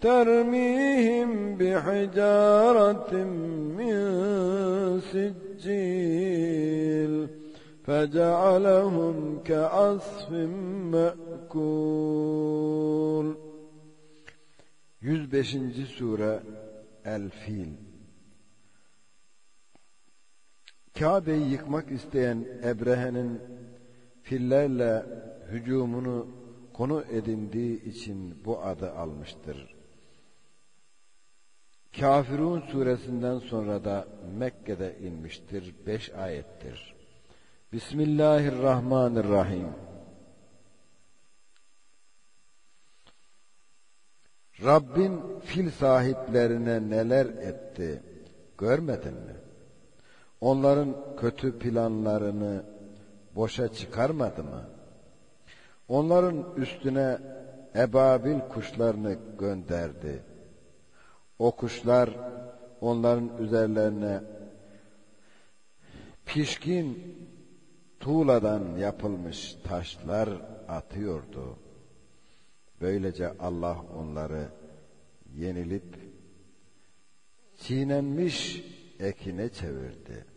ترميهم بحجارة من سجيل فجعلهم كعصف مأكول 105. Sure El-Fil Kabe'yi yıkmak isteyen Ebrehe'nin fillerle hücumunu konu edindiği için bu adı almıştır. Kafirun suresinden sonra da Mekke'de inmiştir. Beş ayettir. Bismillahirrahmanirrahim. Rabbin fil sahiplerine neler etti görmedin mi? Onların kötü planlarını boşa çıkarmadı mı? Onların üstüne ebabil kuşlarını gönderdi. O kuşlar onların üzerlerine pişkin tuğladan yapılmış taşlar atıyordu. Böylece Allah onları yenilip çiğnenmiş ekine çevirdi.